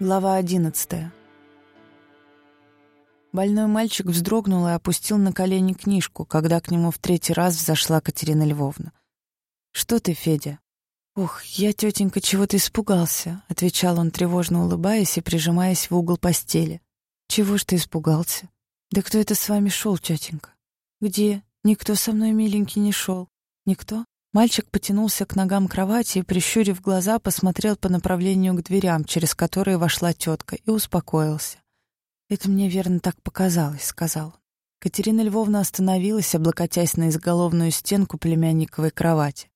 Глава одиннадцатая. Больной мальчик вздрогнул и опустил на колени книжку, когда к нему в третий раз взошла Катерина Львовна. «Что ты, Федя?» «Ух, я, тетенька, чего-то испугался», — отвечал он, тревожно улыбаясь и прижимаясь в угол постели. «Чего ж ты испугался?» «Да кто это с вами шел, тетенька?» «Где? Никто со мной, миленький, не шел. Никто?» Мальчик потянулся к ногам кровати и, прищурив глаза, посмотрел по направлению к дверям, через которые вошла тетка, и успокоился. «Это мне верно так показалось», — сказал. Катерина Львовна остановилась, облокотясь на изголовную стенку племянниковой кровати.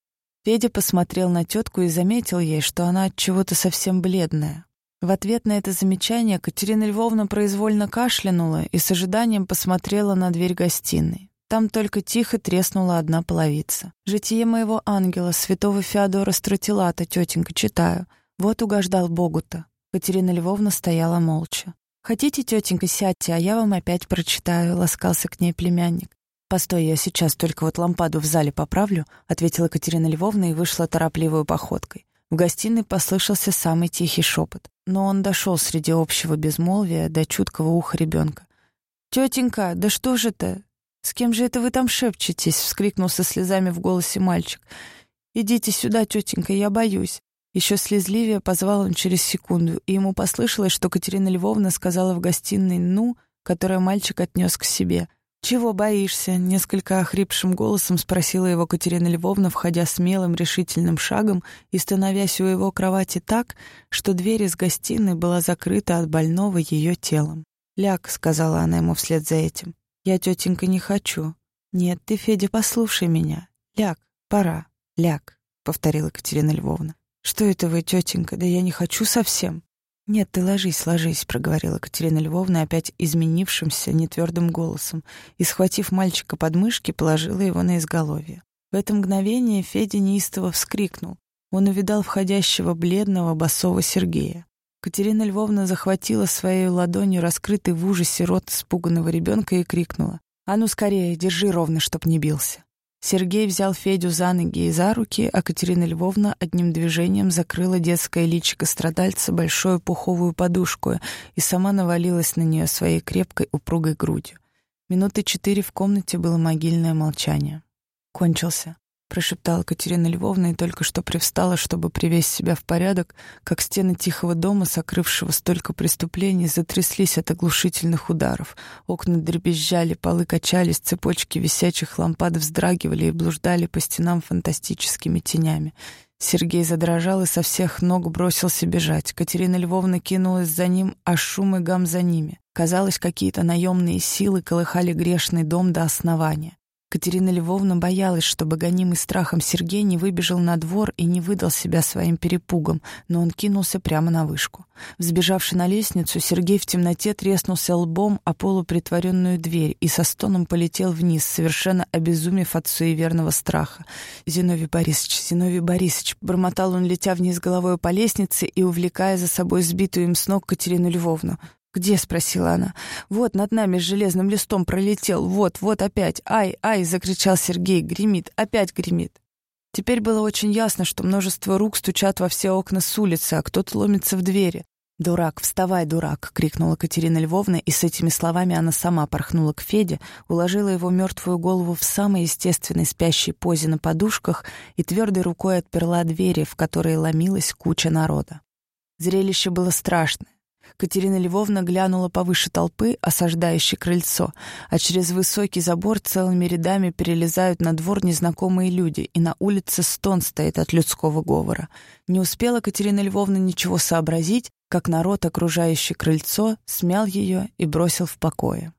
Федя посмотрел на тетку и заметил ей, что она от чего-то совсем бледная. В ответ на это замечание Катерина Львовна произвольно кашлянула и с ожиданием посмотрела на дверь гостиной. Там только тихо треснула одна половица. «Житие моего ангела, святого Феодора Стратилата, тетенька, читаю. Вот угождал Богу-то». Катерина Львовна стояла молча. «Хотите, тетенька, сядьте, а я вам опять прочитаю», — ласкался к ней племянник. «Постой, я сейчас только вот лампаду в зале поправлю», — ответила Катерина Львовна и вышла торопливой походкой. В гостиной послышался самый тихий шепот, но он дошел среди общего безмолвия до чуткого уха ребенка. «Тетенька, да что же это? «С кем же это вы там шепчетесь?» — вскрикнул со слезами в голосе мальчик. «Идите сюда, тетенька, я боюсь». Еще слезливее позвал он через секунду, и ему послышалось, что Катерина Львовна сказала в гостиной «ну», которое мальчик отнес к себе. «Чего боишься?» — несколько охрипшим голосом спросила его Катерина Львовна, входя смелым решительным шагом и становясь у его кровати так, что дверь из гостиной была закрыта от больного ее телом. «Ляг», — сказала она ему вслед за этим. «Я, тетенька, не хочу». «Нет, ты, Федя, послушай меня. Ляг, пора, ляг», — повторила Екатерина Львовна. «Что это вы, тетенька? Да я не хочу совсем». «Нет, ты ложись, ложись», — проговорила Катерина Львовна опять изменившимся, нетвердым голосом, и, схватив мальчика под мышки, положила его на изголовье. В это мгновение Федя неистово вскрикнул. Он увидал входящего бледного босого Сергея. Катерина Львовна захватила своей ладонью раскрытый в ужасе рот испуганного ребенка и крикнула. «А ну скорее, держи ровно, чтоб не бился». Сергей взял Федю за ноги и за руки, а Катерина Львовна одним движением закрыла детское личико страдальца большой пуховую подушку и сама навалилась на нее своей крепкой упругой грудью. Минуты четыре в комнате было могильное молчание. Кончился прошептала Катерина Львовна и только что привстала, чтобы привести себя в порядок, как стены тихого дома, сокрывшего столько преступлений, затряслись от оглушительных ударов. Окна дребезжали, полы качались, цепочки висячих лампад вздрагивали и блуждали по стенам фантастическими тенями. Сергей задрожал и со всех ног бросился бежать. Катерина Львовна кинулась за ним, а шум и гам за ними. Казалось, какие-то наемные силы колыхали грешный дом до основания. Катерина Львовна боялась, чтобы гонимый страхом Сергей не выбежал на двор и не выдал себя своим перепугом, но он кинулся прямо на вышку. Взбежавший на лестницу, Сергей в темноте треснулся лбом о полупритворенную дверь и со стоном полетел вниз, совершенно обезумев от суеверного страха. «Зиновий Борисович, Зиновий Борисович!» Бормотал он, летя вниз головой по лестнице и увлекая за собой сбитую им с ног Катерину Львовну. «Где?» — спросила она. «Вот над нами с железным листом пролетел. Вот, вот опять. Ай, ай!» — закричал Сергей. «Гремит, опять гремит». Теперь было очень ясно, что множество рук стучат во все окна с улицы, а кто-то ломится в двери. «Дурак, вставай, дурак!» — крикнула Катерина Львовна, и с этими словами она сама порхнула к Феде, уложила его мертвую голову в самой естественной спящей позе на подушках и твердой рукой отперла двери, в которые ломилась куча народа. Зрелище было страшное. Катерина Львовна глянула повыше толпы, осаждающей крыльцо, а через высокий забор целыми рядами перелезают на двор незнакомые люди, и на улице стон стоит от людского говора. Не успела Катерина Львовна ничего сообразить, как народ, окружающий крыльцо, смял ее и бросил в покое.